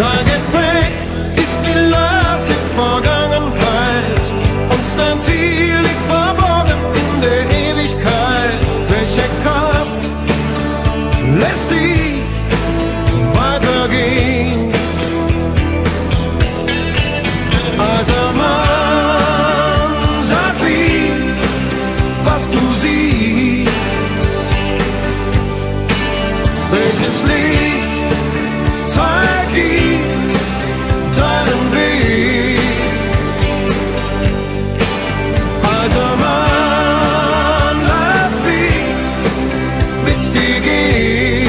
Dein Gepäck ist die Last Vergangenheit. Und dein Ziel liegt verborgen in der Ewigkeit. Welche Kraft lässt dich mit dir gehen.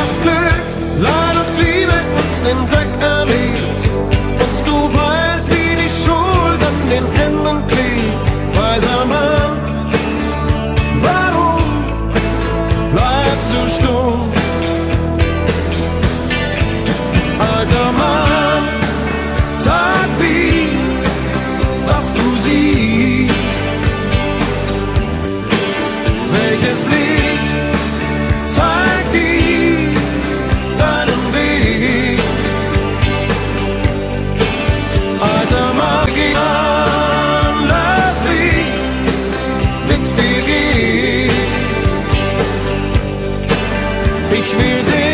hast Glück, Leid und Liebe uns den Dreck erlegt. Und du weißt, wie die Schuld an den Händen klebt. Weiser Mann, warum bleibst du stumm? Alter Mann, sag mir, was du siehst. Welches Licht Ich will sie